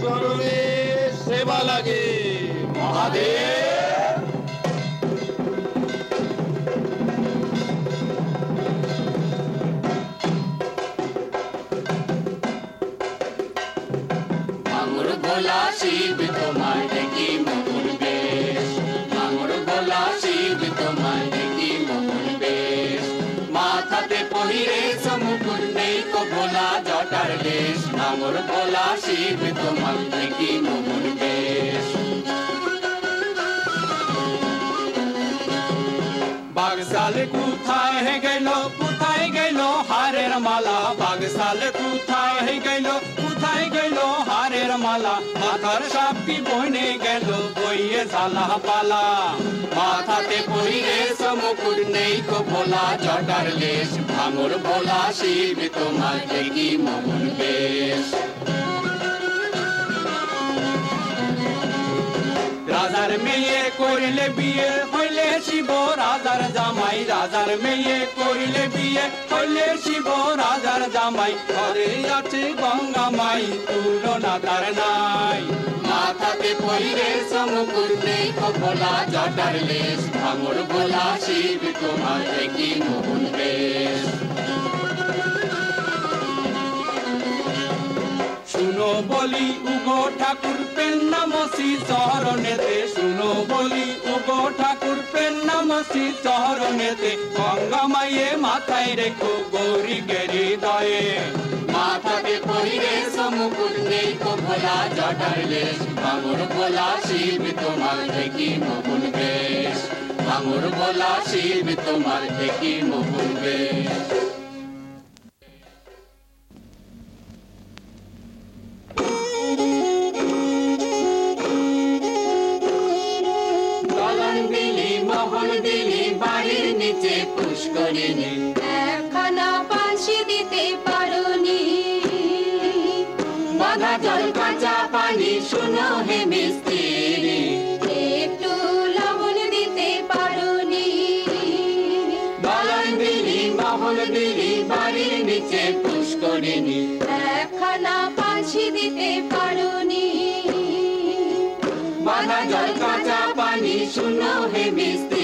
চরণে সেবা লাগে মহাদেব। মাঙুর লেশ মাঙুর ভোলা শিব তোমার দেখি মকুল দেশ। বাগসাল কোথায় গেল কোথায় গেল হারের মালা? বাগসাল কোথায় গেল মালা মাথার সাপটি বনে গেল, বইয়ে ঝালা পালা। মাথাতে পহিরে সমুকুর নেই কো ভোলা, জটার লেশ, ভাঙুর ভোলা শিব তোমার দেখি মকুল বেশ। রাজার মেয়ে করিলে বিয়ে হইলে শিব, রাজার জামাই রাজার মেয়ে করিলে বিয়ে হইলে শিব রাজার জামাই। ঘরে আছে গঙ্গা মাই তুলনা তার নাই। মাথাতে পহিরে সমুকুর নেই কো জটার লেশ। ভাঙুর ভোলা শিব তোমার মকুল বেশ। শুনো বলি উগো ঠাকুর পেন নামসি চরণেতে। শুনো বলি নামসি চরণেতে, গঙ্গা মাইয়ে মাথায় রেখো গৌরী গেরি দয়ে মাথাতে পহিরে সমুকুল নেই তো ভোলা জটার লেশ ভাঙুর ভোলা শিব তোমার দেখি মকুল বেশ। ভাঙুর ভোলা শিব তোমার দেখি মকুল বেশ। বাড়ির নিচে পুষ্করিণী। একখানা পাশে দিতে পারোনি। বাধা জল কাঁচা পানি, শুনো হে মিস্ত্রি। দিতে পুষ্করিণী। দিতে বাধা জল কাঁচা পানি, শুনো হে মিস্ত্রি।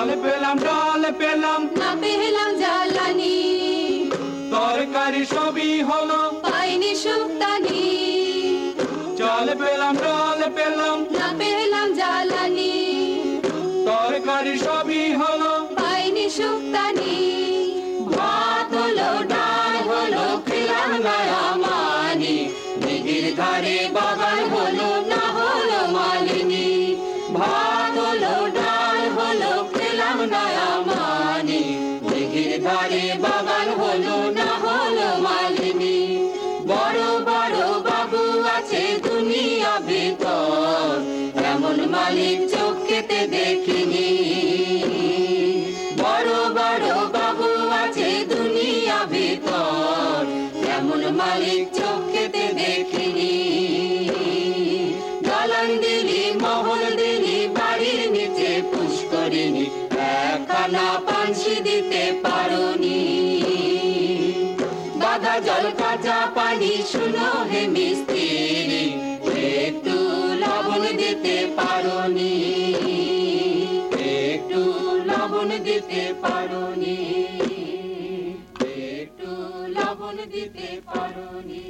চাল পেলাম ডাল পেলাম। না পেলাম জ্বালানি। তরকারি সবই হলো। পাইনি শুক্তানি চাল পেলাম ডাল পেলাম। না পেলাম জ্বালানি। তরকারি সবই হলো। পাইনি শুক্তানি ভাত হলো ডাল হলো খেলাম মানি দিদির ধারে বাগান মালিক চোখেতে দেখিনি। গলন দিলি, মহল দিলি, বাড়ির নিচে পুষ্করিণী একখানা পাঞ্চি দিতে পারোনি। বাধা জল, কাঁচা পানি, শুনো হে মিস্ত্রি। একটু লবণ দিতে পারোনি। একটু লবণ দিতে পারোনি। লবণ দিতে পারোনি